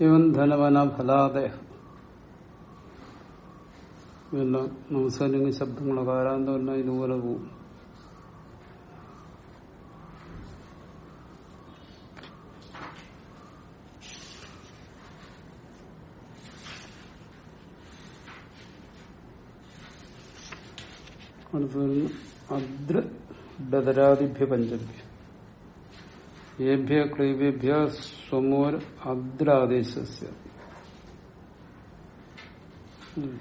ഇവൻ ധനവന ഫലാദയ പിന്നെ നമസ്കാരം ശബ്ദങ്ങളൊക്കെ ആരാന്തം തന്നെ ഇതുപോലെ പോകും അടുത്ത് അദ്ര ബദരാദിഭ്യ പഞ്ചഭ്യ ഏഭ്യ ക്ലീബേഭ്യ സ്വമോർ അദ്രാദേശസ്യ ഉം.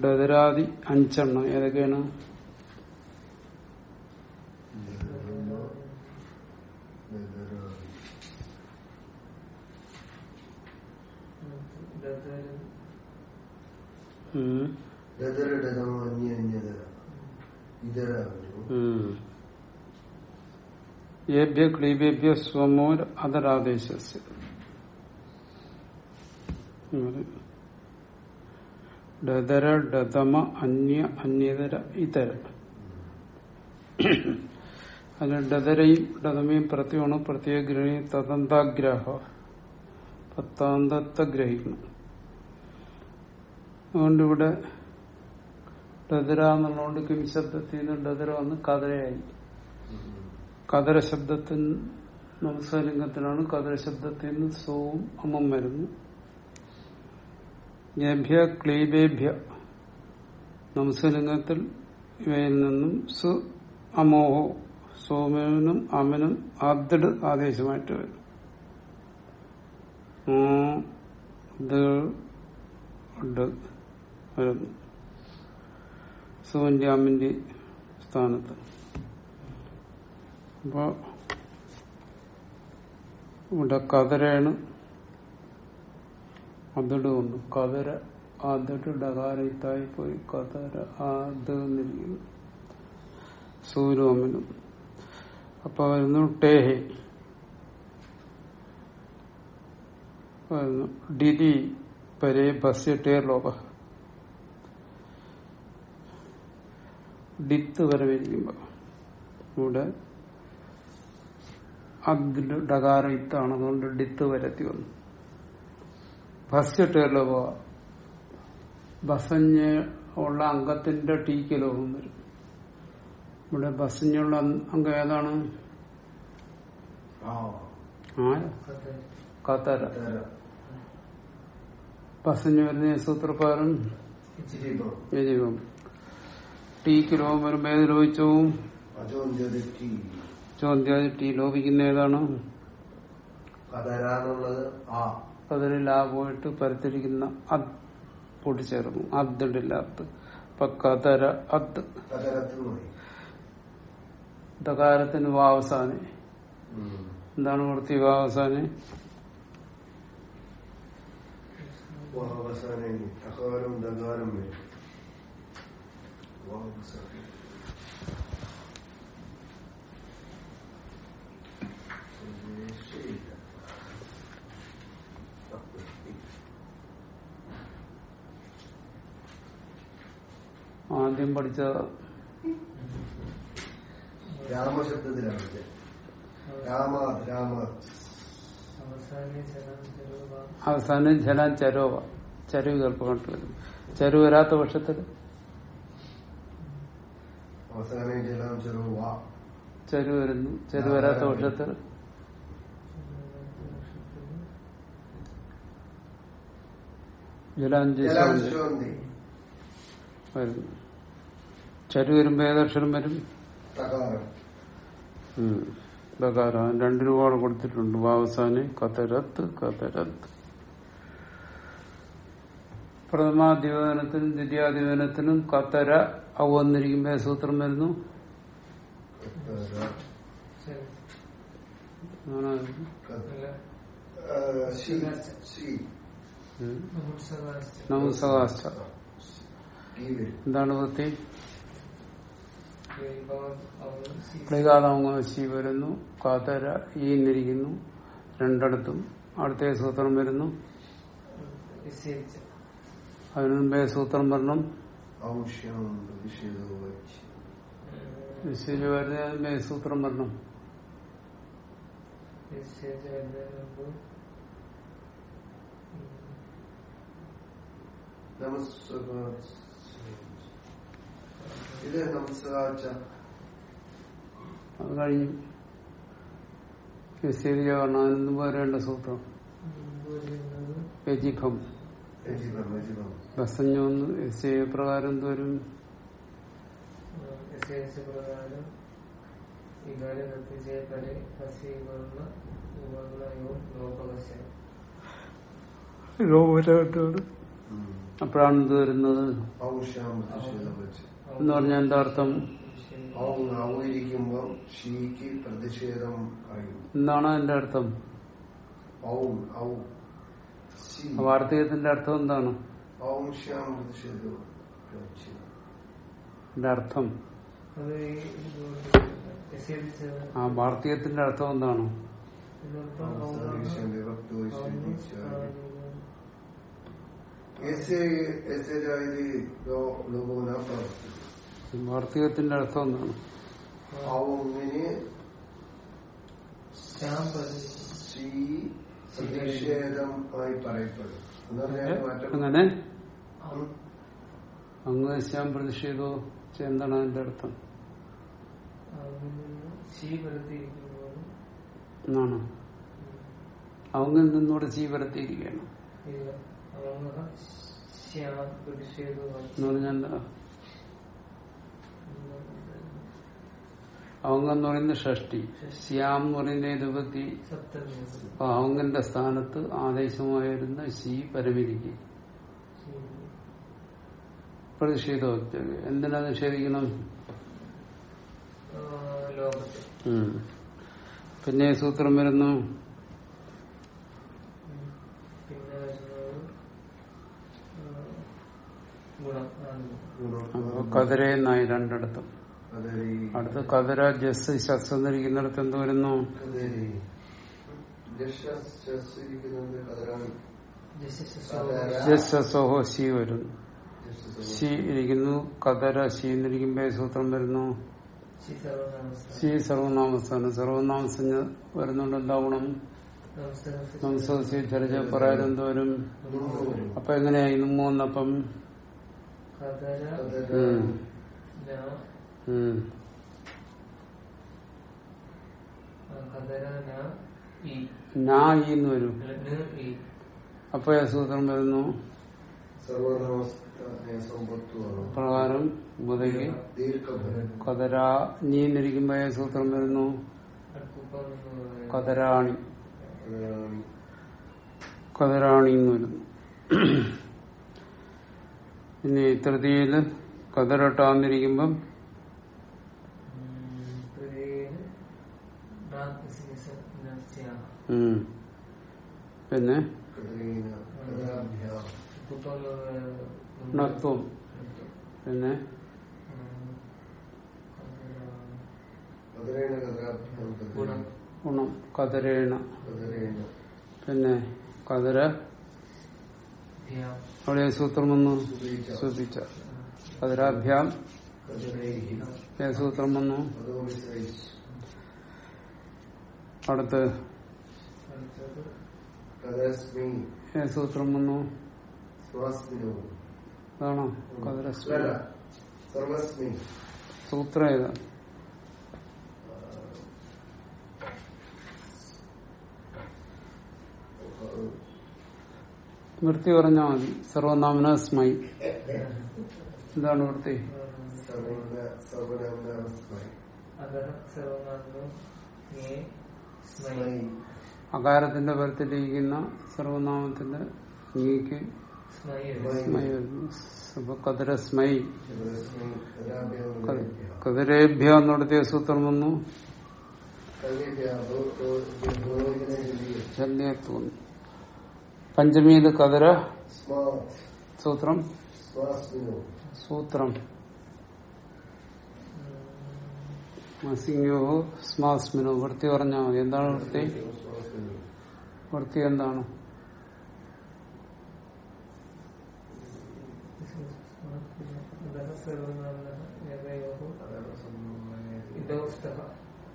ബദരാദി അഞ്ചെണ്ണം. ഏതൊക്കെയാണ് ഉം. ഉം. ഏഭ്യ ക്ലീബേഭ്യ അതരാദേശസ്യ. ഡതര ഡതമ അന്യ അന്യതര ഇതര. അതിന് ഡതരയും ഡതമയും പ്രത്യമാണ് പ്രത്യേക ഗ്രഹി തദന്താഗ്രഹ. പത്താന്തത്തെ ഗ്രഹിക്കണം അതുകൊണ്ട് ഡതര എന്നുള്ളതുകൊണ്ട് കിംശബ്ദത്തിൽ നിന്ന് ഡതര വന്ന് കതരയായി കതര ശബ്ദത്തിൽ നിന്ന് സോവും അമ്മം വരുന്നു. ഏഭ്യ ക്ലീബേഭ്യ നമസ്കാരലിംഗത്തിൽ ഇവയിൽ നിന്നും സു അമോഹോ സോമനും അമനും ആദ്ഡ് ആദേശമായിട്ട് വരും. സുവന്റെ അമ്മിന്റെ സ്ഥാനത്ത്. അപ്പൊ ഇവിടെ കതരയാണ് അതിട് വന്നു കതര അതിട്ട് ഡകാരത്തായി പോയി കതര അത് എന്നിരിക്കുന്നു സൂര്യോമനും. അപ്പൊ വരുന്നു ടേഹെ. വരുന്നു ഡിതി പരേ ബസ് ടേർ ലോക ഡിത്ത് വരവിരിക്കുമ്പോ ഇവിടെ അതിൽ ഡകാര ഇത്താണ്. അതുകൊണ്ട് ഡിത്ത് വരത്തി വന്നു. ഭസ്യ ടേർ ലോക ബസഞ്ഞ് ഉള്ള അംഗത്തിന്റെ ടീക്ക് ലോകം വരും. ഇവിടെ ബസഞ്ഞുള്ള അംഗം ഏതാണ്? ആ. കത്തര ബസഞ്ഞ് വരുന്ന സൂത്രപ്രകാരം യജീവം. ടീക്ക് ലോകം വരുമ്പോ ഏത് ലോപിച്ചവും ചോദ്യം ടീ ലോപിക്കുന്ന ഏതാണ് പതരിൽ ആ പോയിട്ട് പരത്തിരിക്കുന്ന അത് കൂട്ടിച്ചേർന്നു അദ്ദില്ല അത്ത് അപ്പൊ കതര അത്ത് ദകാരത്തിന് വാവസാനെ. എന്താണ് വൃത്തി വാവസാനെ? വാവസാനം. ആദ്യം പഠിച്ച രാമശബ്ദത്തിലാണ് ഇത്. രാമ രാമ. അവസാനം ജലാൻ ചരോവ. ചരുവ് കേൾപ്പ് കണ്ടു വരും ചരുവ് വരാത്ത പക്ഷത്തിൽ? ചരുവ് വരുന്നു. ചരുവ് വരാത്ത പക്ഷത്തിൽ? ജലാഞ്ചി വരുന്നു. ചരുവ് വരുമ്പോ ഏതക്ഷരം വരും? ബകാരം രണ്ട് രൂപ കൊടുത്തിട്ടുണ്ട്. വാവസാന് കതരത്ത് കതരത്ത്. പ്രഥമാധിപനത്തിനും ദ്വിതീയാധിപനത്തിനും കത്തര ഔ വന്നിരിക്കുമ്പോ സൂത്രം വരുന്നു? നമസകാഷ്ട എന്താണ് കതര. ആ, ശി, ശി. ഉം. നമസ്കാശ്ച ഈ വരും. എന്താണ് വൃത്തി ക്ലികാതാമശി വരുന്നു കാതര ഈ എന്നിരിക്കുന്നു രണ്ടിടത്തും. അടുത്ത സൂത്രം വരുന്നു. അതിനു മുമ്പേ സൂത്രം വരണം. വരുന്നതിന് മുമ്പേ സൂത്രം വരണം. നിശ്ചയിച്ച് നമസ്കാരം ഇത് അത് കഴിഞ്ഞു വിശദീകരണത്തിന് വരേണ്ട സൂത്രം. യജിഖം ബസഞ്ഞൊന്ന് എസ് എ പ്രകാരം തോരും അപ്പോഴാണ് ഇത് വരുന്നത്? വെച്ച്. എന്ന് പറഞ്ഞാൽ എന്താ അർത്ഥം ഔ ഔയിരിക്കുമ്പം ഷീക്ക് പ്രതിഷേധം കഴിയും എന്താണ് അതിന്റെ അർത്ഥം ഔ ഔ സി ആ വാർത്തകത്തിന്റെ അർത്ഥം എന്താണ് ഔഷ്യാം പ്രതിഷേധം വെച്ച് അതിന്റെ അർത്ഥം അത് ഈ നിഷേധിച്ച ആ വാർത്തകത്തിന്റെ അർത്ഥം എന്താണ് സർവീഷൻ വിഭക്തി വൈശ്വരിച്ചാൽ ऐसे ऐसे जायदी दो लोगों ने प्रवर्तित വാർത്തകത്തിന്റെ അർത്ഥം എന്താണ്? അങ്ങനെ? അങ്ങ് ശ്യാം പ്രതിഷേധോ എന്താണ് അതിന്റെ അർത്ഥം? എന്നാണ്? അവങ്ങിൽ നിന്നൂടെ ചീ വരത്തിയിരിക്കുകയാണ് എന്ന് പറഞ്ഞാൽ അവങ്ങ എന്ന് പറയുന്നത് ഷഷ്ടി ശ്യാം എന്ന് പറയുന്ന ഇരുപത്തി അപ്പൊ അവങ്കന്റെ സ്ഥാനത്ത് ആദേശമായിരുന്ന ശി പരമിരിക്കും പ്രതിഷേധം എന്തിനാ നിഷേധിക്കണം? പിന്നെ സൂത്രം വരുന്നു. കതിരേന്നായി രണ്ടിടത്തും. അടുത്ത് കതിര ജസ് ശസ് എന്നിരിക്കുന്നിടത്ത് എന്ത് വരുന്നു? ജസ് സോഹോ ശി വരുന്നു. ശി ഇരിക്കുന്നു കതര ശി എന്നിരിക്കുമ്പോ ഈ സൂത്രം വരുന്നു. ശി സർവനാമസ്ഥാനം. സർവനാമസ് വരുന്നുണ്ട് എന്താ ഗുണം നംസി ചരിച്ച പറയാൻ എന്തോരും അപ്പൊ എങ്ങനെയായി നമ്മ എന്ന് അപ്പൊ സൂത്രം വരുന്നു പ്രകാരം ബുധയ്ക്ക് സൂത്രം വരുന്നു കതരാണി. കതരാണി എന്ന് വരുന്നു. പിന്നെ തൃതിയിൽ കതരട്ടാന്നിരിക്കുമ്പം ഉം. പിന്നെ? ണത്വം പിന്നെ? ഗുണം. കതരേണ. പിന്നെ? കതര. അവിടെ സൂത്രം വന്നു? ശ്രദ്ധിച്ച. കതരാഭ്യാം. സൂത്രം വന്നു? അടുത്ത് സൂത്രം വന്നു അതാണോ കതരസ്മി സൂത്രം ഏതാ? വൃത്തി പറഞ്ഞാൽ മതി. സർവനാമന സ്മൈ എന്താണ് വൃത്തി സർവന സർവനാമസ്മൈ സ്മൈ. അകാരത്തിന്റെ പരത്തിലിരിക്കുന്ന സർവനാമത്തിന്റെ നീക്ക് കതിരസ്മൈ. കതിരേഭ്യ എന്നിടത്തെ സൂത്രം വന്നു. പഞ്ചമീത് കതിര സൂത്രം. സൂത്രം. മസിംഗോ സ്മാസ്മിനോ വൃത്തി പറഞ്ഞോ എന്താണ് വൃത്തി? വൃത്തി എന്താണ്?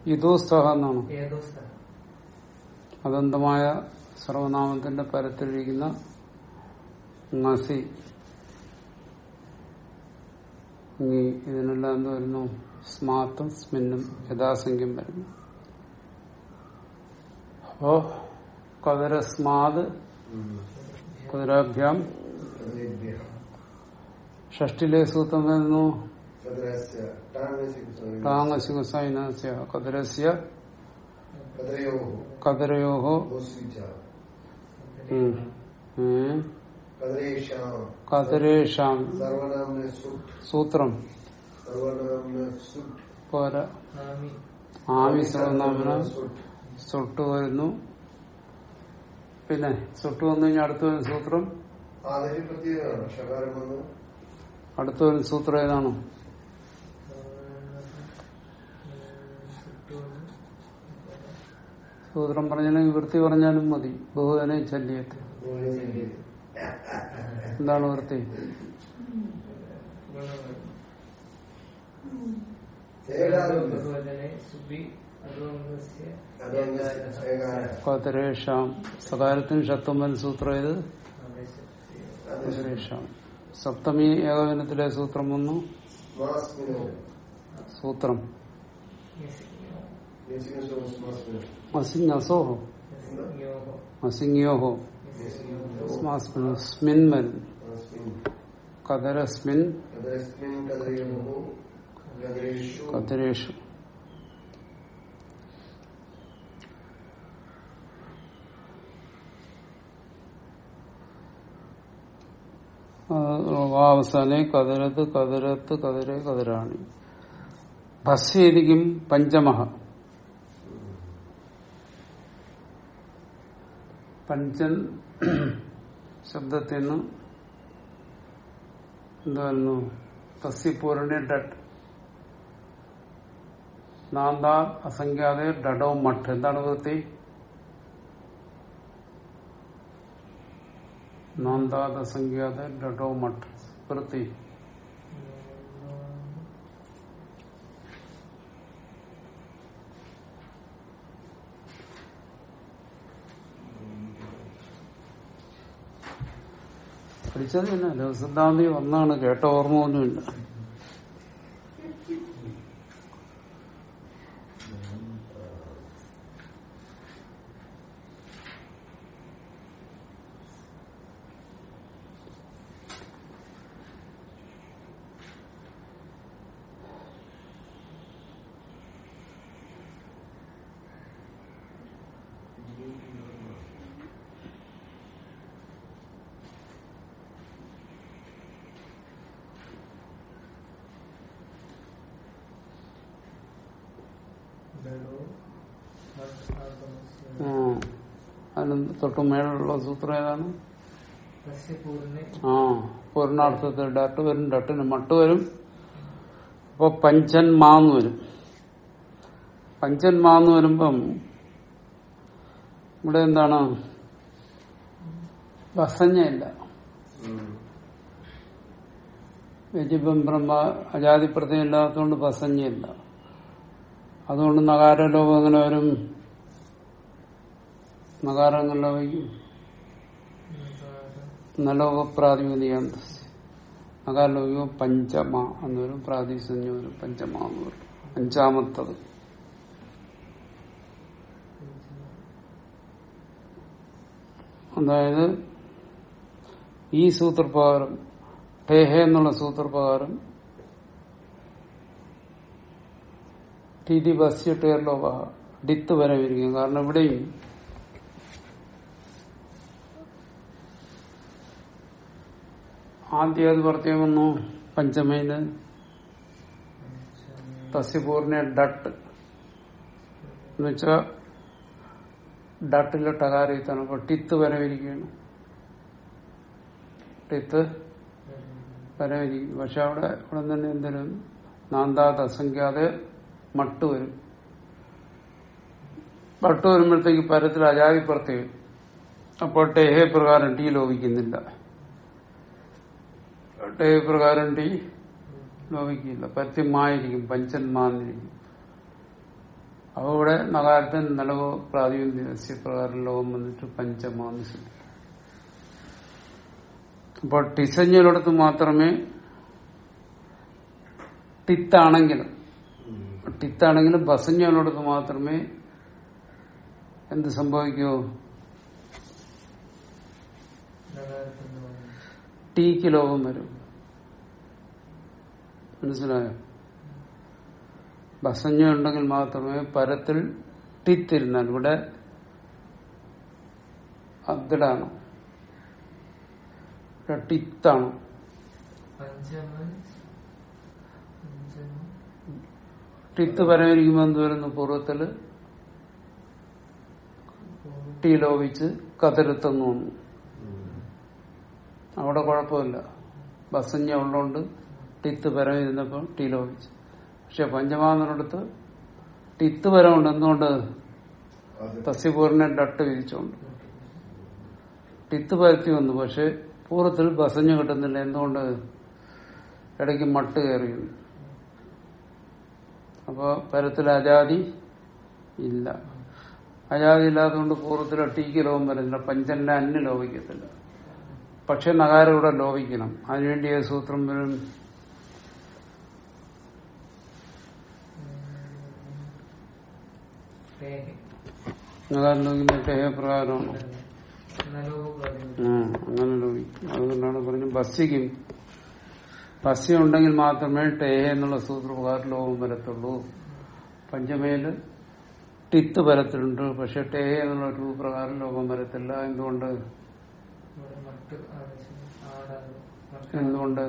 ഇതോസ്തഹന്നാണ് അതന്തമായ സർവനാമത്തിന്റെ പരത്തിലിരിക്കുന്ന നസി. ഇനി ഇതിനെല്ലാം എന്ത് വരുന്നു? സ്മാത്തും സ്മിന്നും യഥാസംഖ്യം വരുന്നു. അപ്പോ കവരസ്മാത് കുതിരാഭ്യാം ഷഷ്ടിലെ സൂത്രം വരുന്നു സൂത്രം ആമി സർവനാമന സുട്ടു വരുന്നു പിന്നെ സുട്ട് വന്നു കഴിഞ്ഞാൽ അടുത്തൊരു സൂത്രം? അടുത്തൊരു സൂത്രം ഏതാണ്? സൂത്രം പറഞ്ഞാലും വൃത്തി പറഞ്ഞാലും മതി. ബഹുവനെ ചല്യത്ത് എന്താണ് വൃത്തി അതുപോലെ കതരേഷാം സകാരത്തിന് ഷത്വമൻ സൂത്രം ഏത്? കതരേഷാം സപ്തമി ഏകവനത്തിലെ സൂത്രം വന്നു. സൂത്രം. യസ്യോഹോ സ്മാസ്മിൻ സ്മിൻ വരുന്നു കതരസ്മിൻ. കതരേഷു. അവസാനെ കതിരത്ത് കതിരത്ത് കതിര കതിരാണി. ഭസ്വേദിക്കും പഞ്ചമഹ. പഞ്ചൻ ശബ്ദത്തിൽ നിന്ന് എന്തായിരുന്നു തസ്യപൂരണ ഡട്ട് നാന്താ അസംഖ്യാതെ ഡഡോ മഠ്. എന്താണ് വൃത്തി നാന്താത് അസംഖ്യാതെ ഡഡോ മഠ് വൃത്തി പഠിച്ചത് തന്നെ സിദ്ധാന്തി വന്നാണ് കേട്ട ഓർമ്മ ഒന്നുമില്ല ഡോ മത് ആഗമസ്യ ആ, അതിന് തൊട്ട് മേലുള്ള സൂത്രം ഏതാണ്? ആ പൂർണാർത്ഥത്തിൽ ഡട്ട് വരും ഡട്ടിന് മട്ട് വരും. അപ്പൊ പഞ്ചൻ മാന്ന് വരും. പഞ്ചൻ മാന്ന് വരുമ്പം ഇവിടെ എന്താണ്? വസഞ്ഞയില്ല. വ്യജിബം ബ്രഹ്മ അജാതി പ്രത്യം ഇല്ലാത്തതുകൊണ്ട് വസഞ്ഞയില്ല. അതുകൊണ്ട് നഗാരലോകം എങ്ങനെ വരും. നഗാരങ്ങളിലെ നലോക പ്രാതിപതിയാണ് നഗാലോകോ പഞ്ചമ എന്നൊരു പ്രാതിസഞ്ജ ഒരു പഞ്ചമ എന്ന് പറയും. അഞ്ചാമത്തത്. അതായത് ഈ സൂത്രപ്രകാരം ടേഹ എന്നുള്ള സൂത്രപ്രകാരം ടിതി ബസ്യ ടേർലോക ഡിത്ത് വരെ വരിക കാരണം ഇവിടെയും ആദ്യം അത് പ്രത്യേകം വന്നു പഞ്ചമയിൽ തസ്യപൂർണ ഡട്ട് എന്നുവെച്ചാ ഡട്ടിലെ ടകാരത്താണ് അപ്പൊ ടിത്ത് വരവിരിക്കുകയാണ്. ടിത്ത് വരവിരിക്കും. പക്ഷെ അവിടെ ഇവിടെ തന്നെ എന്തിനും നാന്താത് അസംഖ്യാതെ മട്ട് വരും. മട്ട് വരുമ്പോഴത്തേക്ക് പരത്തിൽ അജാതി പ്രത്യേകം അപ്പോൾ ടേഹേ പ്രകാരം ടീ ലോപിക്കുന്നില്ല. ടേ പ്രകാരം ടീ ലോപിക്കില്ല. പരസ്യമായിരിക്കും പഞ്ചന്മാന്നിരിക്കും അപ്പൊ ഇവിടെ നഗാരത്തിന് നിലവ് പ്രാതിനിധ്യ പ്രകാരം ലോകം വന്നിട്ട് പഞ്ചമാന്ന് ശരി അപ്പോൾ ടിസഞ്ഞിടത്ത് മാത്രമേ ടിത്താണെങ്കിലും ടിത്താണെങ്കിലും ബസഞ്ഞിടത്ത് മാത്രമേ എന്ത് സംഭവിക്കൂ? ടീക്ക് ലോകം വരും. മനസ്സിലായോ? ബസഞ്ജ ഉണ്ടെങ്കിൽ മാത്രമേ പരത്തിൽ ടിത്തിരുന്നാൽ ഇവിടെ ഇവിടെ ടിത്താണ്. ടിത്ത് പരമിരിക്കുമ്പോൾ എന്ത് വരുന്നു? പൂർവത്തിൽ ടി ലോപിച്ച് കതിരത്തെന്ന് അവിടെ കുഴപ്പമില്ല. ബസഞ്ഞ ഉള്ളതുകൊണ്ട് ടിത്ത് പരം ഇരുന്നപ്പോൾ ടി ലോപിച്ച് പക്ഷെ പഞ്ചമാന്നിടത്ത് ടിത്ത് പരമുണ്ട് എന്തുകൊണ്ട് അത്. തസ്യപൂർണ ഡട്ട് വിരിച്ചുകൊണ്ട് ടിത്ത് പരത്തി വന്നു പക്ഷെ പൂർവത്തിൽ ബസഞ്ഞ് കിട്ടുന്നില്ല. എന്തുകൊണ്ട്? ഇടയ്ക്ക് മട്ട് കയറിയുന്നു. അപ്പൊ പരത്തിൽ അജാതി ഇല്ല. അജാതി ഇല്ലാത്തതുകൊണ്ട് പൂർവത്തിൽ ടീക്ക് ലോകം വരുന്നില്ല പഞ്ചന്റെ അന്യ ലോപിക്കത്തില്ല. പക്ഷെ നഗാരം ഇവിടെ ലോപിക്കണം. അതിനുവേണ്ടി സൂത്രം വരും തേഹി നഗാരം ലോകിന്റെ ഏ പ്രകാരമാണ്. അങ്ങനെ ലോപിക്കും അതുകൊണ്ടാണ് പറഞ്ഞത് ബസ്സിക്കും ബസ്സി ഉണ്ടെങ്കിൽ മാത്രമേ ടേഹ എന്നുള്ള സൂത്രപ്രകാരം ലോകം വരത്തുള്ളൂ. പഞ്ചമയിൽ ടിത്ത് വരത്തിലുണ്ട്. പക്ഷെ ടേഹ എന്നുള്ള രൂപപ്രകാരം ലോകം വരത്തില്ല. എന്തുകൊണ്ട്? എന്തുകൊണ്ട്?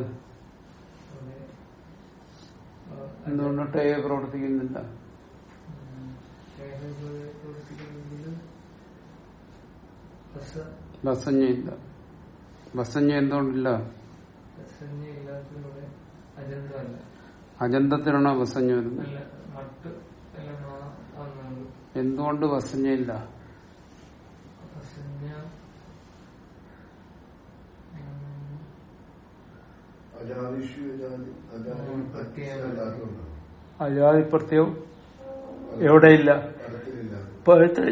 എന്തുകൊണ്ട്? ടേഹ പ്രവർത്തിക്കുന്നില്ല? ഉം, തേഹി പോലെ പ്രവർത്തിക്കണമെങ്കിൽ ബസ് ബസഞ്ഞയില്ല ബസഞ്ഞ എന്തുകൊണ്ടില്ല? അജന്തത്തിലാണോ ബസഞ്ഞ വരുന്നത്? എന്തുകൊണ്ട് ബസഞ്ഞയില്ല ബസ്സഞ്ഞ അജാതി അജാതിപ്രത്യം എവിടെയില്ല? Поэтому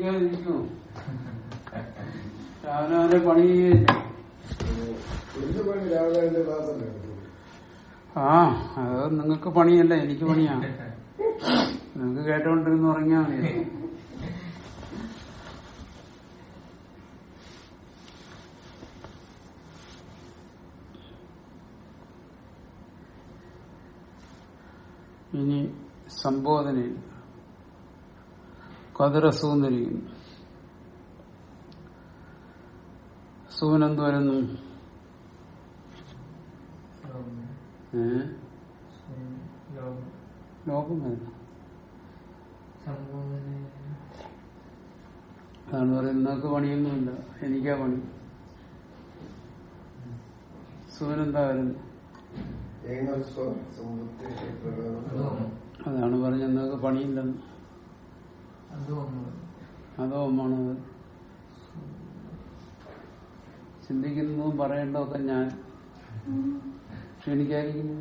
ക്ഷീണിക്കാതിരിക്കണോ രാവിലെ പണി ആ അത് നിങ്ങൾക്ക് പണിയല്ല എനിക്ക് പണിയാ. നിങ്ങൾക്ക് കേട്ടോണ്ടിരുന്ന് പറഞ്ഞാ ഇനി ഇനി സംബോധനയിൽ കതിരസൂന്നിരിക്കുന്നു സൂനെന്ത് വരുന്നു ലോകം വരുന്നു അതാണ് പറയുന്നത്. നിങ്ങൾക്ക് പണിയൊന്നുമില്ല. എനിക്കാ പണി. സൂനെന്താ വരുന്നു അതാണ് പറഞ്ഞത്. നിങ്ങൾക്ക് പണിയില്ലെന്ന്. അതോ ഒന്നാണ് ചിന്തിക്കുന്നതും പറയേണ്ടതൊക്കെ ഞാൻ ക്ഷണിക്കാതിരിക്കുന്നു.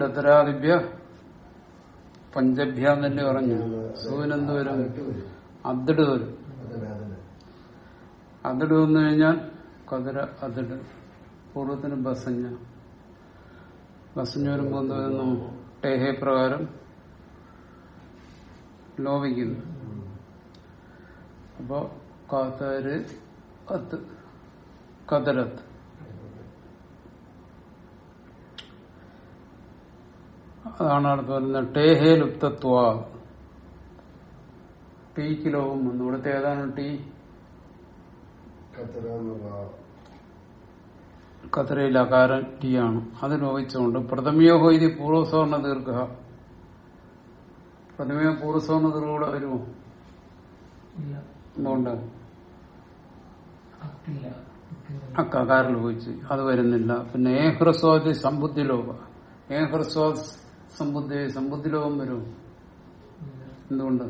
ഡതരാദിഭ്യ പഞ്ചഭ്യ തന്നെ പറഞ്ഞു. സൂര്യനെന്ത് വരും. അതിട് വന്നു കഴിഞ്ഞാൽ കതിര അതിട്. പൂർവത്തിന് ബസഞ്ഞ. ബസഞ്ഞ വരുമ്പോ എന്ത് വരുന്നു ടേഹെ പ്രകാരം ലോപിക്കുന്നു. അപ്പോ കാത്തര് അത്ത് കതരത്ത് അതാണ് അടുത്ത് പറയുന്നത് ടേഹേ ലുപ്തത്വ. ടീക്ക് ലോകം വന്നു. ഇവിടുത്തെ ഏതാണ് ടീ? കത്തര എന്നുള്ള കതറയിൽ അകാരം ടീ ആണ് അത് ലോപിച്ചുകൊണ്ട് പ്രഥമയോഹോ ഇത് പൂർവസവർണ ദീർഘ. പ്രഥമയോ പൂർവസവർണ ദീർഘ വരുമോ എന്തുകൊണ്ട്? അക്കാരം ലോപിച്ച്. അത് വരുന്നില്ല. പിന്നെ ഏ ഹ്രസ്വാദി സമ്പുദ്ധി ലോക ഹ്രസ്വാദ് സമ്പുദ്ധി സമ്പുദ്ധി ലോകം വരുമോ എന്തുകൊണ്ട്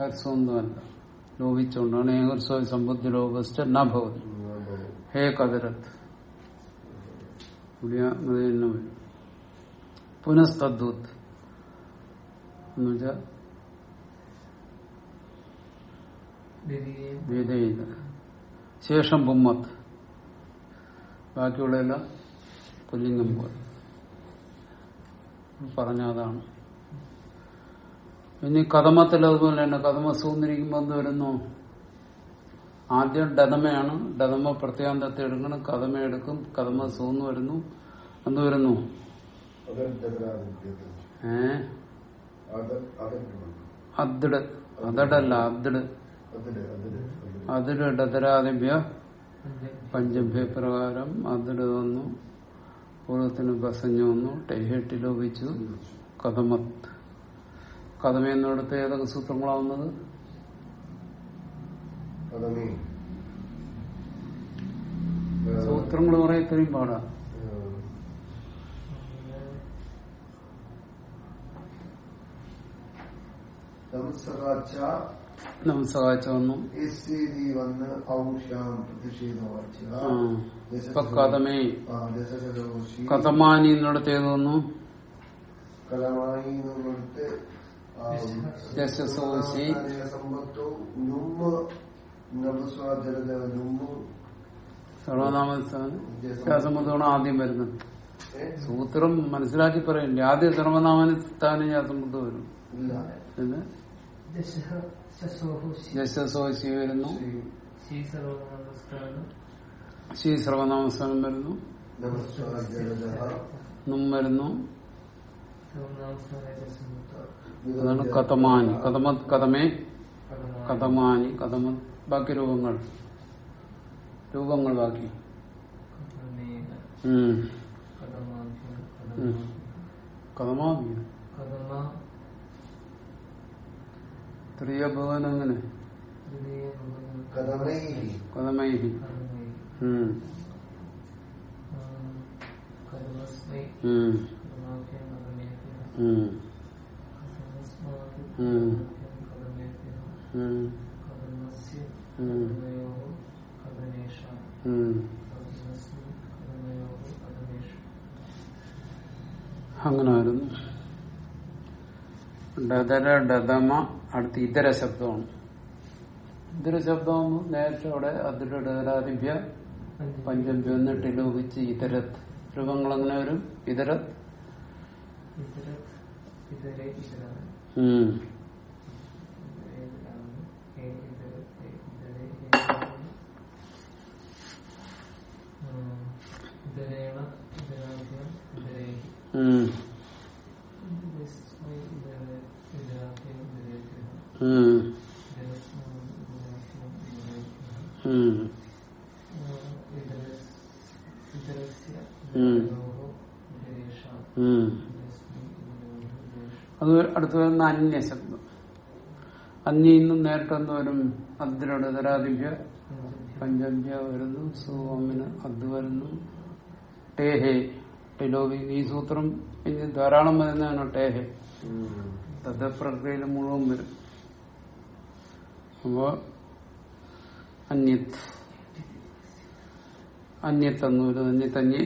ഹർസ്വന്തമല്ല ലോപിച്ചുകൊണ്ടാണ് ഏകോത്സവ സമ്പുദ്ധി ലോകസ്റ്റ് നഭവതി ഹേ കതിരത്ത് എന്നുവെച്ചാൽ പുനസ്തദ്വത് എന്നുവെച്ചാ വേദയില്ല ശേഷം ബുമ്മത്ത് ബാക്കിയുള്ളതെല്ലാം പുല്ലിംഗം പോലെ. പറഞ്ഞ അതാണ് ഇനി കഥമത്തിൽ അതുപോലെ തന്നെ കഥമ സൂന്നിരിക്കുമ്പോ എന്ത് വരുന്നു? ആദ്യം ഡതമയാണ് ഡതമ പ്രത്യാന്തത്തെ എടുക്കണം. കഥമ എടുക്കും. കഥമ സൂന്ന് വരുന്നു. എന്ത് വരുന്നു? ഏ? അദ്ട്. അതടല്ല അതിൽ അതിൽ ഡതരാദിഭ്യ പഞ്ചഭ്യ പ്രകാരം അതിട് വന്നു. പൂർവത്തിന് ബസഞ്ഞു വന്നു. ടെഹെട്ടി ലോപിച്ചു. കഥമത്ത് കഥമയെന്നിടത്ത് ഏതൊക്കെ സൂത്രങ്ങളാവുന്നത്? സൂത്രങ്ങൾ പറയാൻ ഇത്രയും പാടാ. ഇപ്പൊ കഥമേ. ദശകോശി കഥമാനി എന്നിടത്ത് സർവനാമസ്ഥാനം ആദ്യം വരുന്നത്? സൂത്രം മനസ്സിലാക്കി പറയണ്ടേ? ആദ്യം സർവനാമസ്ഥാനം ജാസംബുദ്ധം വരും. ദശസോശി വരുന്നു. ശ്രീ സർവനാമസ്ഥാനം വരുന്നു. നും വരുന്നു അതാണ് കഥമാനി. കഥമത് കഥമേ? കഥമാനി. കഥമത്. ബാക്കി രൂപങ്ങൾ. രൂപങ്ങൾ ബാക്കി. കഥമാനി. ത്രിയ ഭവൻ അങ്ങനെ കഥമൈ. കഥമൈഹി ഉം. ഉം. അങ്ങനെ വരുന്നു ഡതര ഡതമ അടുത്ത് ഇതര ശബ്ദമാണ്. ഇതര ശബ്ദം നേരത്തെ അവിടെ അതിന്റെ ഡതരാദിഭ്യ പഞ്ചഭ്യ എന്നിട്ട് ലോപിച്ച് ഇതരത്ത് രൂപങ്ങൾ അങ്ങനെ വരും ഇതരത്ത് ഉം. അടുത്ത് വരുന്ന അന്യശബ്ദം അന്യന്നും നേരിട്ടെന്ന് വരും. അദ്രടതരാദിഭ്യ പഞ്ചഭ്യ വരുന്നു. സുവമിന് അത് വരുന്നു. ടേഹേ ടിലോവി ഈ സൂത്രം ഇനി ധാരാളം വരുന്നതാണ് ടേഹേ തദ്പ്രക്രിയയിൽ മുഴുവൻ വരും. അപ്പോ അന്യത് അന്യത്തന്നൂര് അന്യത്തന്യ.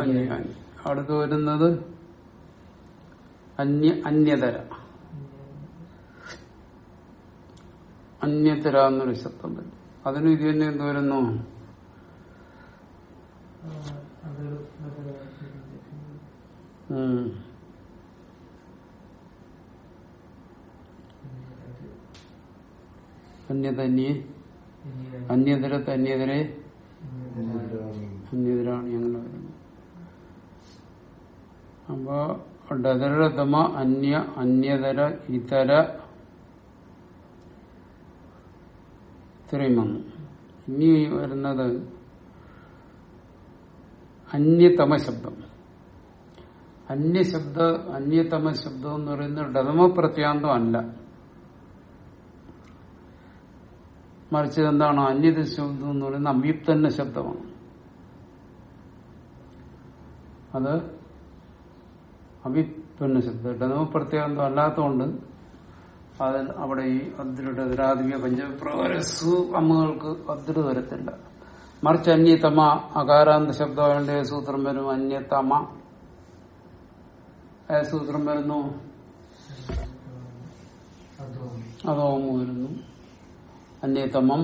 അന്യ അന്യ. അടുത്ത് വരുന്നത് അന്യ അന്യതര. അന്യതര എന്നൊരു ശബ്ദം വരും അതിന് ഇത് തന്നെ എന്ത് വരുന്നു. അന്യതന്യേ അന്യതര തന്യതരെ അന്യതരാണ്. അങ്ങനെ വരുന്നത് അപ്പോ ഡതരതമ അന്യ അന്യതര ഇതര ഇത്രയും ഇനി വരുന്നത് അന്യതമ ശബ്ദം। അന്യശബ്ദ അന്യതമ ശബ്ദം എന്ന് പറയുന്നത് ഡതമ പ്രത്യാന്തം അല്ല। മറിച്ച് എന്താണ് അന്യത ശബ്ദം എന്ന് പറയുന്നത് അമ്യുപ്തന്ന ശബ്ദമാണ്। അത് അഭിപ്പന്ന ശബ്ദം ഡനവ് പ്രത്യേകം അല്ലാത്തതുകൊണ്ട് അതിൽ അവിടെ ഈ അദ്രുടെ രാധിക പഞ്ചപ്രകാര സു അമ്മകൾക്ക് അദ്ര വരത്തില്ല മറിച്ച് അന്യതമ അകാരാന്ത ശബ്ദമായതിന്റെ സൂത്രം വരും അന്യതമ. സൂത്രം വരുന്നു? അതോമു വരുന്നു. അന്യതമം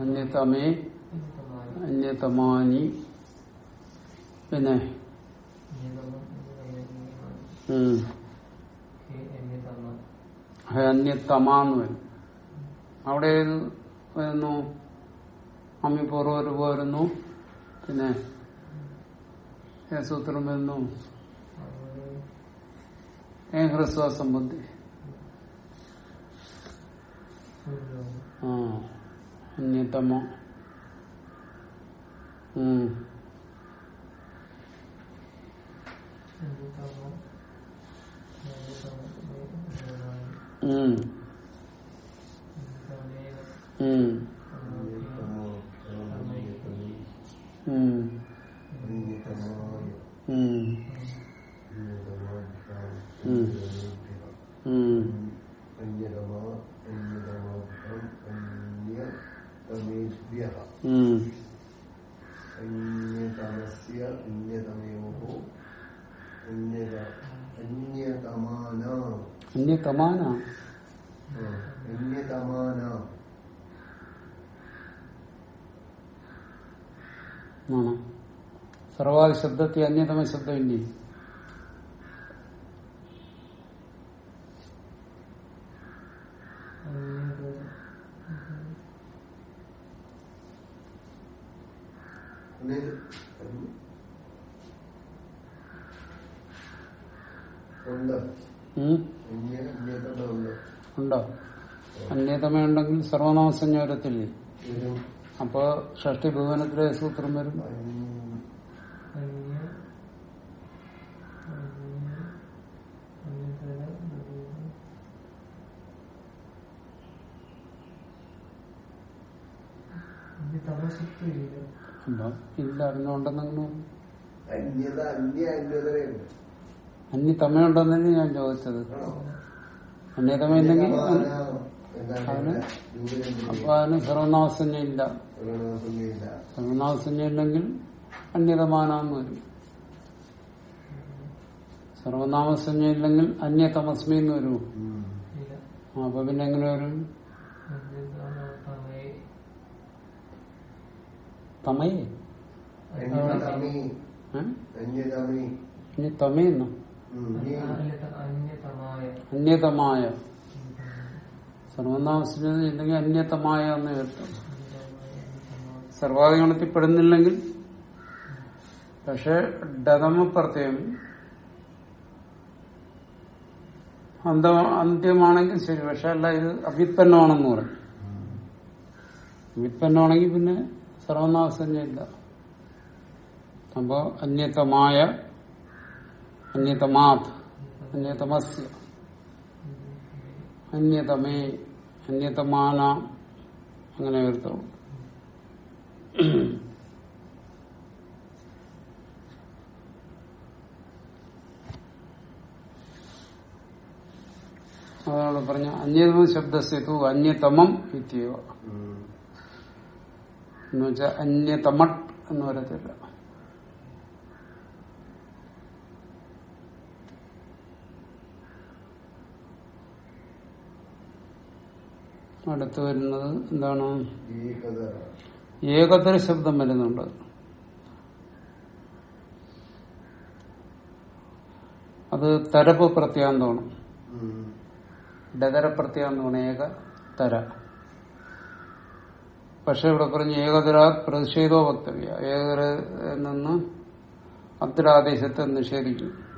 അന്യതമേ അന്യതമാനി. പിന്നെ ഉം, ഹേ അന്യതമാന്ന് വരും. അവിടെ ഏത് വരുന്നു. അമ്മി പൂർവ വരുന്നു. പിന്നെ സൂത്രം വരുന്നു. ഹ്രസ്വ സംബന്ധി. ആ അന്യതമ ഉം. ഉം. ഉം ഉം ഉം അന്യതമസ്യ അന്യതമയോः അന്യത അന്യതമാന അന്യതമാന അന്യതമാന ആണ്? സർവാദി ശബ്ദത്തെ അന്യതമ ശബ്ദം ഇല്ലേ അന്നേരം ഉണ്ട് അന്യതമ ഉണ്ടോ? അന്യതമ ഉണ്ടെങ്കിൽ സർവനാമസഞ്ജ വരത്തില്ലേ ഒരു അപ്പൊ ഷഷ്ടി ഭുവനത്തിലെ സൂത്രം വരും. ഇല്ല അറിഞ്ഞോണ്ടെന്നു അന്യത അന്യ അന്യതയുണ്ട് അന്യതമയുണ്ടെന്നല്ലേ ഞാൻ ചോദിച്ചത്. അന്യതമ ഇല്ലെങ്കിൽ അന്യതമാന അത് എന്താണ് അവന് രൂപരേന്ദ്രിയ അപ്പൊ അതിന് സർവനാമസഞ്ജ ഇല്ല പ്രണവസംഗയില്ല സർവനാമസഞ്ജ ഇല്ലെങ്കിൽ അന്യതമാനാന്ന് വരും. സർവനാമസഞ്ജ ഇല്ലെങ്കിൽ അന്യതമസ്മി എന്ന് വരും അപ്പൊ പിന്നെ എങ്ങനെ വരും? തമയേ തമയെന്നോ അന്യതമായ. സർവനാമസഞ്ജ ഇല്ലെങ്കിൽ അന്യതമായ എന്ന് കേൾക്കാം സർവാധികണത്തിൽ പെടുന്നില്ലെങ്കിൽ പക്ഷെ ഡതമ പ്രത്യയം അന്ത അന്ത്യമാണെങ്കിൽ ശരി പക്ഷെ അല്ല ഇത് അഭ്യുത്പന്നമാണെന്ന് പറയും. അഭ്യുത്പന്നമാണെങ്കിൽ പിന്നെ സർവനാമസഞ്ജയില്ല അപ്പോ അന്യതമായ അന്യതമാത് അന്യതമസ്യ അന്യതമേ അന്യതമാന അങ്ങനെ വരുത്തുള്ളൂ അതാണ് പറഞ്ഞ അന്യതമ ശബ്ദസ്യത്തു അന്യതമം ഇത്യവ. എന്നുവെച്ചാ അന്യതമട്ട് എന്ന് വരത്തില്ല. അടുത്ത് വരുന്നത് എന്താണ്? ഏകതര. ശബ്ദം വരുന്നുണ്ട്. അത് തരപ്പ് പ്രത്യാന്തമാണ്. ഉം. ഡതര പ്രത്യാന്തമാണ് ഏക തര. പക്ഷെ ഇവിടെ പറഞ്ഞ് ഏകതര പ്രതിഷേധോ വക്തവ്യ. ഏകതര നിന്ന് അത്തരാദേശത്തെ നിഷേധിക്കും.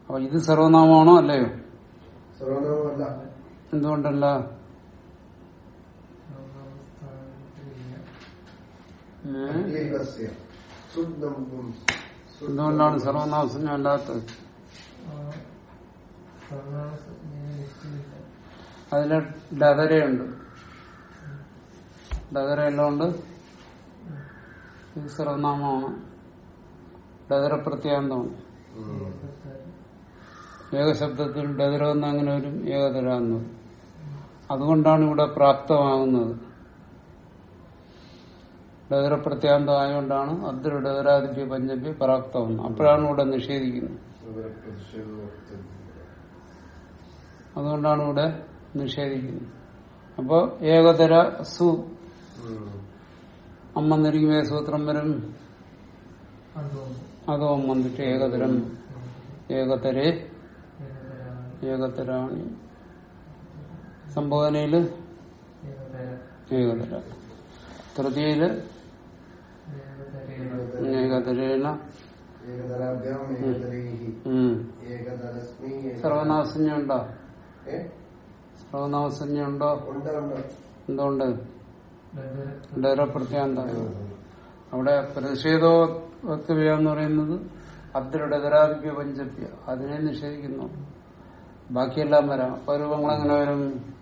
അപ്പൊ ഇത് സർവനാമമാണോ അല്ലയോ? സർവനാമമല്ല. എന്തുകൊണ്ടല്ല എന്തുകൊണ്ടാണ് സർവനാമസഞ്ജ അല്ലാത്തത്? അതിൽ ഡതരയുണ്ട് ഡതര ഉള്ളതുകൊണ്ട് ഇത് സർവനാമമാണ്. ഡതര പ്രത്യാന്തമാണ് ഏകശബ്ദത്തിൽ ഡതിരോന്ന് എന്ന് അങ്ങനെ വരും. ഏകതരാന്ന്. അതുകൊണ്ടാണ് ഇവിടെ പ്രാപ്തമാകുന്നത്. ഡതര പ്രത്യാന്തം ആയതുകൊണ്ടാണ് അദ്ര ഡതരാദിഭ്യ പഞ്ചഭ്യ പ്രാപ്തമാകുന്നത്. അപ്പോഴാണ് ഇവിടെ നിഷേധിക്കുന്നത്. അതുകൊണ്ടാണ് ഇവിടെ നിഷേധിക്കുന്നത്. അപ്പോ ഏകതര സു. അമ്മ എന്നിരിക്കും ഏത് സൂത്രം വരും. അതോ വന്നിട്ട് ഏകതരം. ഏകതരെ. ഏകതരാണി. സംബോധനയിൽ ഏകതര തൃതീയിൽ ഏകതരേണ. ഉണ്ട്? ഉണ്ട്? എന്തുകൊണ്ട്? ഡയറ പ്രത്യാന്ത അവിടെ പ്രതിഷേധോ വക്തവ്യ എന്ന് പറയുന്നത് അബ്ദുരുടെ ദരാദിപ്യ പഞ്ചപ്യ അതിനെ നിഷേധിക്കുന്നു. ബാക്കിയെല്ലാം വരാം. അപ്പൊ രൂപങ്ങൾ എങ്ങനെ വരും.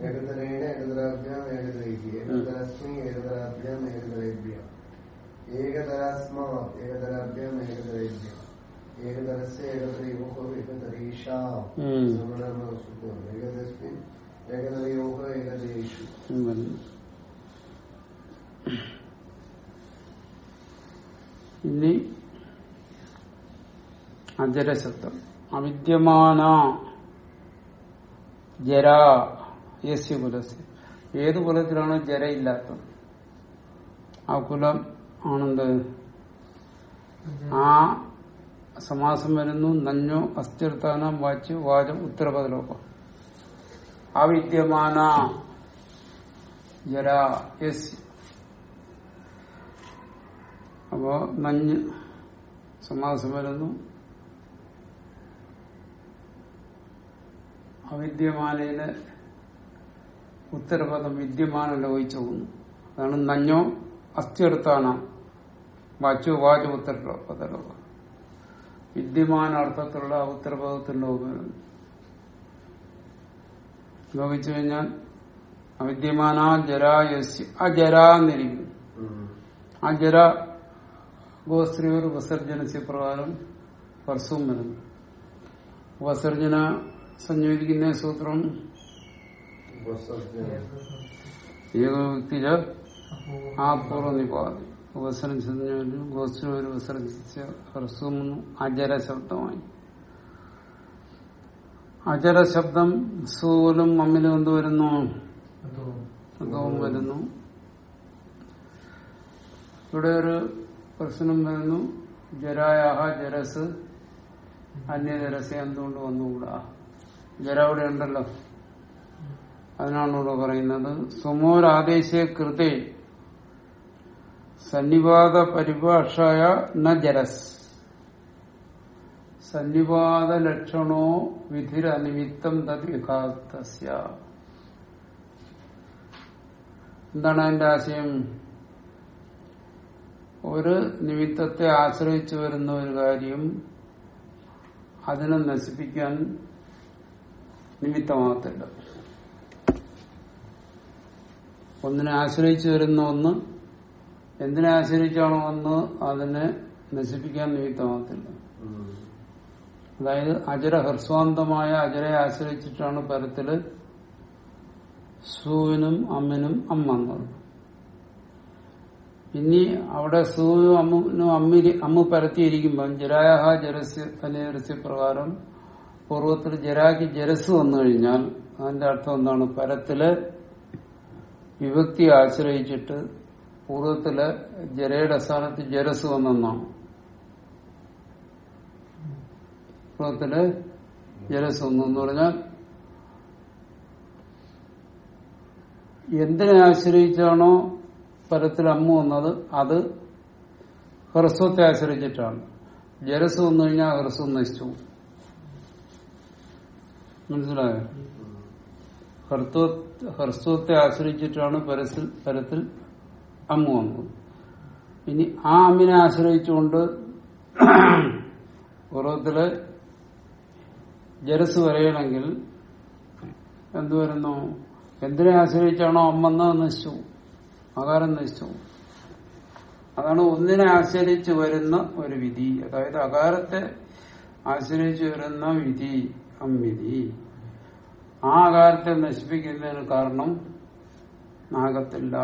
ഏകതരേണ ഏകതരാഭ്യാം ഏകതരൈഹി ഏകതരസ്മി ഏകതരാഭ്യാം ഏകതരേഭ്യ ഏകതരാസ്മാ ഏകതരാഭ്യാം ഏകതരേഭ്യ ഏകതരസ്യ ഏകതരയോഹോ ഏകതരീഷാ ഉം. സവർണമസുഖം ഏകതസ്മിൻ ഏകതരയോഹോ ഏകതരേഷു ഇനി അജരശബ്ദം അവിദ്യമാന ജര യസ്യ കുലസ് ഏത് കുലത്തിലാണോ ജര ഇല്ലാത്തത് ആ കുലം ആണെന്ത് ആ സമാസം വരുന്നു നഞ്ഞോ അസ്ഥിർത്താനം വാച്ച് വാചം ഉത്തരപദലോകം അവിദ്യമാന. ജര യസ് അപ്പോ നഞ്ഞ് സമാസം വരുന്നു. അവിദ്യമാനയിലെ ഉത്തരപദം വിദ്യമാന പോകുന്നു അതാണ് നഞ്ഞോ അസ്ഥിയെടുത്താണ് വാച്ചോ വാച ഉത്തരപദലോ വിദ്യമാന അർത്ഥത്തിലുള്ള ഉത്തരപദത്തിന്റെ ഉപയോഗം ലോപിച്ചു കഴിഞ്ഞാൽ അവിദ്യമാന ജരായസ്യ അജരാന്നിരിക്കും അജര ഗോസ്ത്രീയർ വിസർജനസ്യ പ്രകാരം പർസവും വരുന്നു. വിസർജന സംയോജിക്കുന്ന സൂത്രം ഏകോക്തിജ ആ പൂർവ നിപാതി വിസർജന ഗോസ്ത്രീയർ വിസർജിച്ച ഹ്രസ്വം അജര ശബ്ദമായി അജര ശബ്ദം സൂലും മമ്മിലും എന്ത് വരുന്നു? അതവും വരുന്നു. ഇവിടെ ഒരു പ്രശ്നം വരുന്നു. ജരായാഹ ജരസ് അന്യജരസ് എന്തുകൊണ്ട് വന്നുകൂടാ? ജര അവിടെ ഉണ്ടല്ലോ. അതിനാണ് ഇവിടെ പറയുന്നത്? സുമോരാദേശേ കൃതേ. സന്നിവാദ പരിഭാഷായ ന ജരസ് സന്നിപാത ലക്ഷണോ വിധിരനിമിത്തം തത് വിഘാതസ്യ എന്താണ് അതിന്റെ ആശയം? ഒരു നിമിത്തത്തെ ആശ്രയിച്ചു വരുന്ന ഒരു കാര്യം അതിനെ നശിപ്പിക്കാൻ നിമിത്തമാകത്തില്ല. ഒന്നിനെ ആശ്രയിച്ചു വരുന്ന ഒന്ന്. എന്തിനെ ആശ്രയിച്ചാണോ ഒന്ന് അതിനെ നശിപ്പിക്കാൻ നിമിത്തമാകത്തില്ല. അതായത് അജര ഹ്രസ്വാന്തമായ അജരയെ ആശ്രയിച്ചിട്ടാണ് പരത്തിൽ സൂവിനും അമ്മിനും അമ്മ എന്നത് ഇനി അവിടെ സൂവിനും അമ്മിനും അമ്മി അമ്മ പരത്തിയിരിക്കുമ്പം ജരായഹ ജരസ്യ അനേരസ്യ പ്രകാരം പൂർവത്തിൽ ജരാക്ക് ജരസ് വന്നു കഴിഞ്ഞാൽ അതിന്റെ അർത്ഥം എന്താണ്? പരത്തിൽ വിഭക്തി ആശ്രയിച്ചിട്ട് പൂർവത്തിൽ ജരയുടെ സ്ഥാനത്ത് ജരസ് വന്നെന്നാണ്. പൂർവത്തിൽ ജരസ് വന്നെന്ന് പറഞ്ഞാൽ എന്തിനെ ആശ്രയിച്ചാണോ പരത്തിൽ അമ്മ വന്നത്? അത് ഹ്രസ്വത്തെ ആശ്രയിച്ചിട്ടാണ്. ജലസ് വന്നു കഴിഞ്ഞാൽ ഹ്രസ്വം നശിച്ചു. മനസ്സിലായോ? ഹർത്തവ ഹ്രസ്വത്തെ ആശ്രയിച്ചിട്ടാണ് പരത്തിൽ അമ്മ വന്നത്. ഇനി ആ അമ്മിനെ ആശ്രയിച്ചുകൊണ്ട് പൂർവത്തിൽ ജലസ് വരയണമെങ്കിൽ എന്തുവരുന്നു എന്തിനെ ആശ്രയിച്ചാണോ അമ്മെന്ന് നശിച്ചു അകാരം നശിച്ചു അതാണ് ഒന്നിനെ ആശ്രയിച്ച് വരുന്ന ഒരു വിധി. അതായത് അകാരത്തെ ആശ്രയിച്ച് വരുന്ന വിധി അംവിധി ആ ആകാരത്തെ നശിപ്പിക്കുന്നതിന് കാരണം ആകത്തില്ല.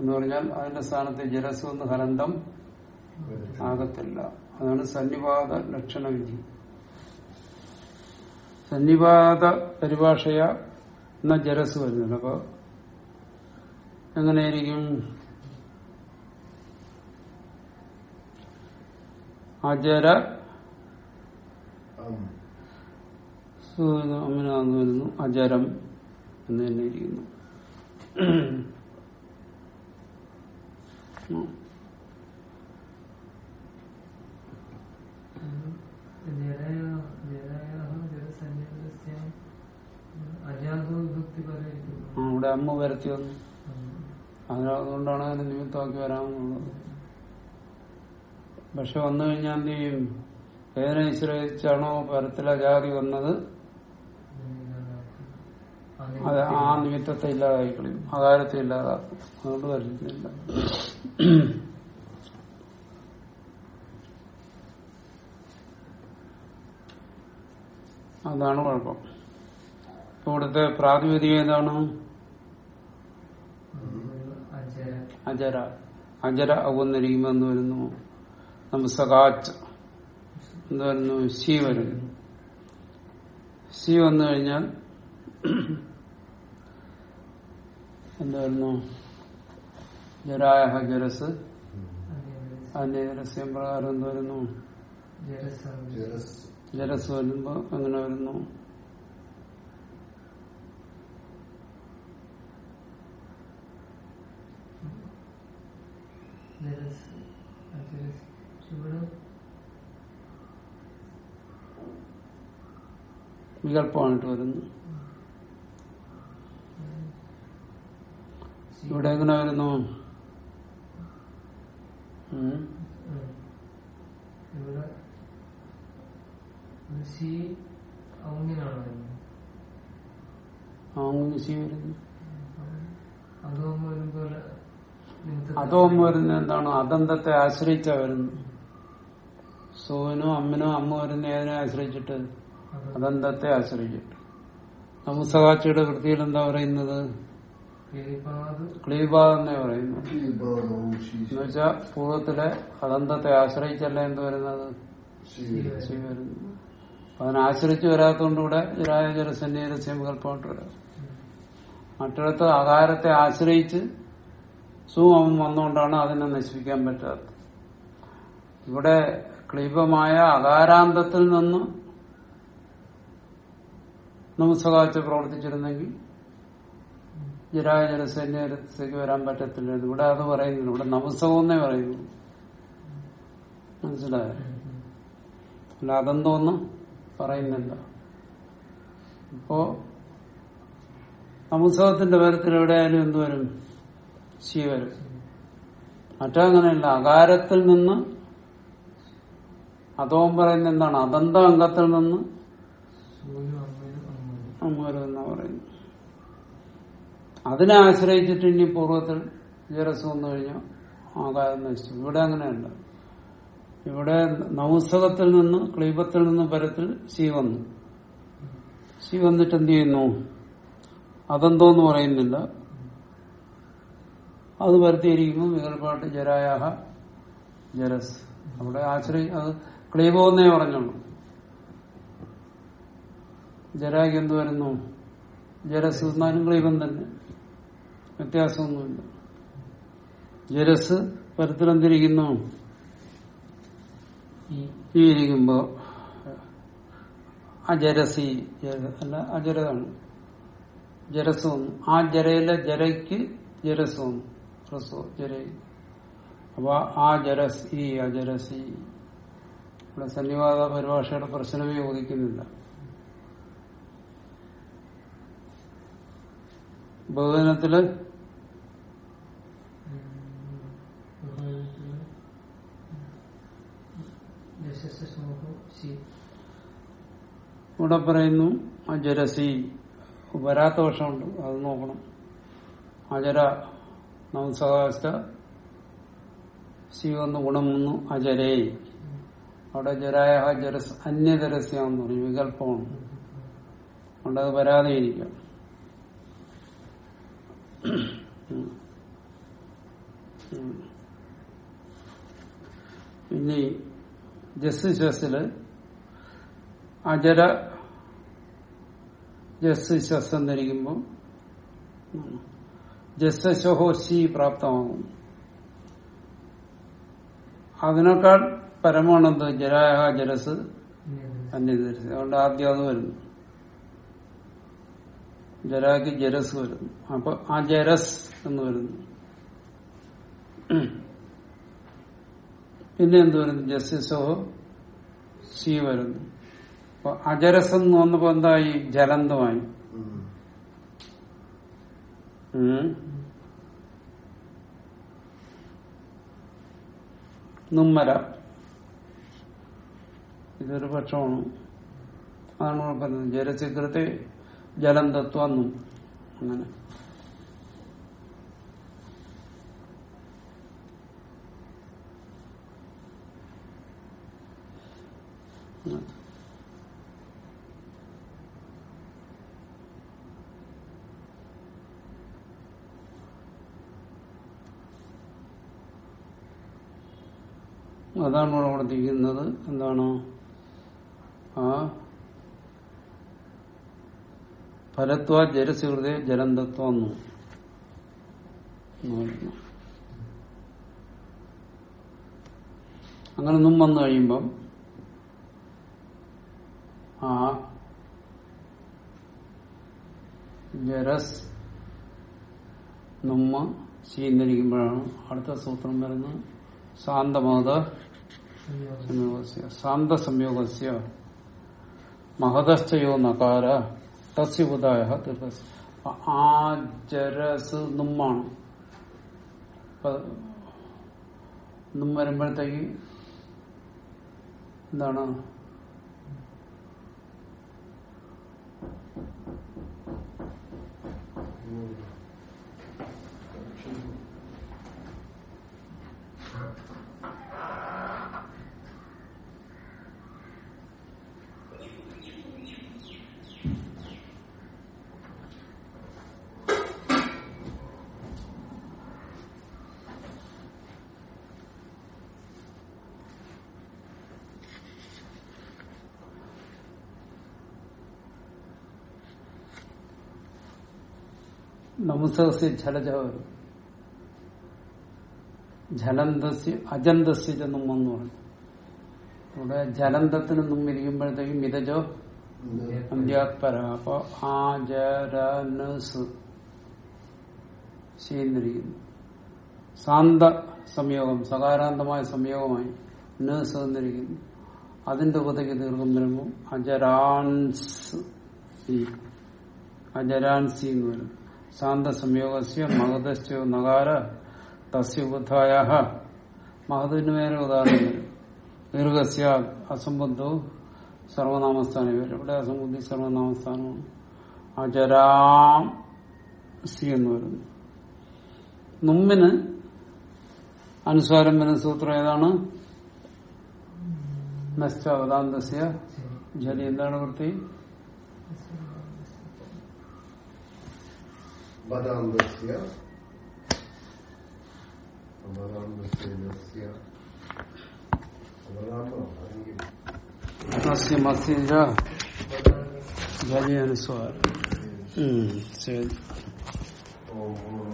എന്ന് പറഞ്ഞാൽ അതിന്റെ സ്ഥാനത്ത് ജലസ് എന്ന് ഹലന്തം ആകത്തില്ല. അതാണ് സന്നിപാത ലക്ഷണവിധി. സന്നിപാത പരിഭാഷയ എന്ന ജലസ് വരുന്നുണ്ട് അപ്പൊ എങ്ങനെയായിരിക്കും? ആ അജര അമ്മനാന്ന് വരുന്നു അജരം എന്ന് തന്നെ ഇരിക്കുന്നു. ഇവിടെ അമ്മ വരത്തി വന്നു. അതിന് അതിനെ നിമിത്തമാക്കി വരാമെന്നുള്ളത്. പക്ഷെ വന്നു കഴിഞ്ഞാൽ എന്ത് ചെയ്യും? ഏതിനനുസരിച്ചാണോ പരത്തില ജാതി വന്നത്? അത് ആ നിമിത്തത്തെ ഇല്ലാതായി കളയും അകാരത്തെ ഇല്ലാതാക്കും. അതുകൊണ്ട് വരുന്നില്ല. അതാണ് കുഴപ്പം. ഇവിടുത്തെ പ്രാതിപതികം ഏതാണ്? അജര. അജര അവന്നിരിക്കുമ്പോ എന്ത് വരുന്നു? നമസ്കാച്ച് എന്ത് വരുന്നു? ശി വരുന്നു. ശി വന്നു കഴിഞ്ഞാൽ എന്ത് വരുന്നു ജരായ ജരസ് അതിന്റെ രസ്യം പ്രകാരം എന്ത് വരുന്നു? ജലസം വരുമ്പോ എങ്ങനെ വരുന്നു? വികല്പമായിട്ട് വരുന്നു. ഇവിടെ എങ്ങനെ വരുന്നു. അതും വരുന്ന എന്താണ്? അതന്തത്തെ ആശ്രയിച്ച വരുന്നു? സോനോ അമ്മനോ അമ്മ വരുന്ന ഏതിനെ ആശ്രയിച്ചിട്ട്? അതന്തത്തെ ആശ്രയിച്ചിട്ട്? നമുസകാച്ചിയുടെ വൃത്തിയിൽ എന്താ പറയുന്നത്? ക്ലീബാതെന്നേ പറയുന്നു. എന്ന് വെച്ചാ പൂർവത്തിലെ അതന്തത്തെ ആശ്രയിച്ചല്ല എന്ത് വരുന്നത്? അതിനാശ്രയിച്ച് വരാത്തോണ്ട് അപ്പൊ അതിനെ ആശ്രയിച്ച് വരാത്തതുകൊണ്ട് ഇവിടെ ജരായ ജലസന്നിരസ്യം വികല്പമായിട്ട് വരാം. മറ്റിടത്ത് ആകാരത്തെ ആശ്രയിച്ച് സൂമം വന്നുകൊണ്ടാണ് അതിനെ നശിപ്പിക്കാൻ പറ്റാത്തത്. ഇവിടെ ക്ലീപമായ അകാരാന്തത്തിൽ നിന്ന് നമസ്കാച്ച് പ്രവർത്തിച്ചിരുന്നെങ്കിൽ ജരായ ജലസേനത്തേക്ക് വരാൻ പറ്റത്തില്ല. ഇവിടെ അത് പറയുന്നില്ല. ഇവിടെ നവസവെന്നേ പറയുന്നു മനസ്സിലായോ? അല്ല അതെന്തോന്ന് പറയുന്നില്ല. ഇപ്പോ നമുസവത്തിന്റെ പരത്തിൽ എവിടെയായാലും എന്ത് വരും? ശി വരും. മറ്റങ്ങനെയല്ല അകാരത്തിൽ നിന്ന് അതോം പറയുന്ന എന്താണ്? അതന്ത അംഗത്തിൽ നിന്ന് സൂര്യനും അമ്മയും അമ്മയും അമ്മൂരം എന്നാ പറയുന്നു അതിനെ ആശ്രയിച്ചിട്ട് ഇനി പൂർവത്തിൽ ജലസം വന്നു കഴിഞ്ഞാൽ ആകാരം നശിച്ചു ഇവിടെ അങ്ങനെയല്ല. ഇവിടെ നൗസകത്തിൽ നിന്ന് ക്ലീപത്തിൽ നിന്ന് പരത്തിൽ ശി വന്നു. ശി വന്നിട്ട് എന്ത് ചെയ്യുന്നു? അതെന്തോന്ന് പറയുന്നില്ല. അത് വരുത്തിയിരിക്കുമ്പോൾ വികൽപ്പാട്ട് ജരായാഹ ജരസ് അവിടെ ആശ്രയി അത് ക്ലീബോന്നേ പറഞ്ഞുള്ളൂ. ജരായ്ക്ക് എന്ത് വരുന്നു? ജരസ് എന്നാലും ക്ലീപം തന്നെ. വ്യത്യാസമൊന്നുമില്ല. ജലസ് പരത്തിലെന്തിരിക്കുന്നു. ഈ ഈ ഇരിക്കുമ്പോ അജരസി ജര- അല്ല അജരതാണ് ജരസ് വന്നു. ആ ജരയിലെ ജരയ്ക്ക് ജരസ് വന്നു. റസോ ജരയിൽ. അപ്പൊ ആ ജരസ് ഈ അജരസി ഇവിടെ സന്നിവാദ പരിഭാഷയുടെ പ്രശ്നമേ ഉദിക്കുന്നില്ല ബഹുജനത്തിൽ ഇവിടെ പറയുന്നു അജരസി വരാത്ത വർഷമുണ്ട് അത് നോക്കണം. അജര നവസകാശ സി വന്ന് ഗുണം വന്നു അജരേ. അവിടെ ജരായ ജരസ് അന്യജരസ്യാന്ന് പറയും വികല്പമാണ്. അതുകൊണ്ട് അത് വരാതെ ഇരിക്കാം. ഇനി ജസ് ശസിൽ അജര ജസ്സിശ്വസ് എന്നിരിക്കുമ്പോൾ ശി പ്രാപ്തമാകും. അതിനേക്കാൾ പരമാണെന്ത്? ജരായ ജലസ് അന്യജരസ് അതുകൊണ്ട് ആദ്യം അത് വരുന്നു. ജരാക്ക് ജരസ് വരുന്നു. അപ്പൊ ആ ജരസ് എന്ന് വരുന്നു. പിന്നെ എന്ത് വരുന്നു ജസ്റ്റിസോ സി വരുന്നു. അപ്പൊ അജരസം എന്ന് വന്നപ്പോ എന്തായി? ജലന്തമായി. നുമ്മര. ഇതൊരു പക്ഷമാണ്. അതാണ് പറഞ്ഞത് ജലചിത്രത്തെ ജലം തത്വന്നും അങ്ങനെ. അതാണ് പ്രവർത്തിക്കുന്നത് എന്താണ്? ആ ഫലത്വ ജലസുഹൃത ജലന്തത്വം അങ്ങനെ ഒന്നും വന്നു കഴിയുമ്പം ആ ജരസ് നുമ്മ ശീന്നിരിക്കുമ്പോഴാണ് അടുത്ത സൂത്രം വരുന്നത്. ശാന്തമാത സംയോഗസ്യ. ശാന്ത സംയോഗസ്യ മഹതശ്ചയോ നകാര തസ്യുതായ തീർത്ഥസ് ആ ജരസ് നുമ്മാണ് നുമ്മ വരുമ്പോഴത്തേക്ക് എന്താണ് ഉം. നമുസസ്യ ജലജ വരും ജലന്തസ്യ അജന്തസ്യ നുമ്മെന്ന് പറഞ്ഞു. ഇവിടെ ജലന്തത്തിന് നുമ്മിരിക്കുമ്പോഴത്തേക്കും മിതജോ? അന്ത്യാത്പര അപ്പൊ ആ ജരനസ് ചെയ്യുന്നിരിക്കുന്നു. ശാന്ത സംയോഗം സകാരാന്തമായ സംയോഗമായി നസ് എന്നിരിക്കുന്നു അതിന്റെ ഉപതയ്ക്ക് ദീർഘം വരുമ്പോൾ അജരാൻസ്. അജരാൻസി എന്ന് വരും. ശാന്ത സംയോഗസ്യ മഹദസ്യോ നഗാര തസ്യ ഉപധായ മഹദിന് വേറെ ഉദാഹരണം വരും ദീർഘസ്യ അസംബന്ധവും സർവനാമസ്ഥാനം വരും. ഇവിടെ അസംബന്ധി സർവനാമസ്ഥാനമാണ്. അജരാം സി എന്ന് വരുന്നു. നുമ്മിന് അനുസ്വാരം വരുന്ന സൂത്രം ഏതാണ്? നശ്ചവതാന്തസ്യ ജലി എന്താണ് വൃത്തി? ബദാന്തസ്യ ബദാന്തസ്യ ബദാന്തോ അല്ലെങ്കിൽ തസ്യ മസ്യ ജലി അനുസ്വാരം ശരി. ഓം.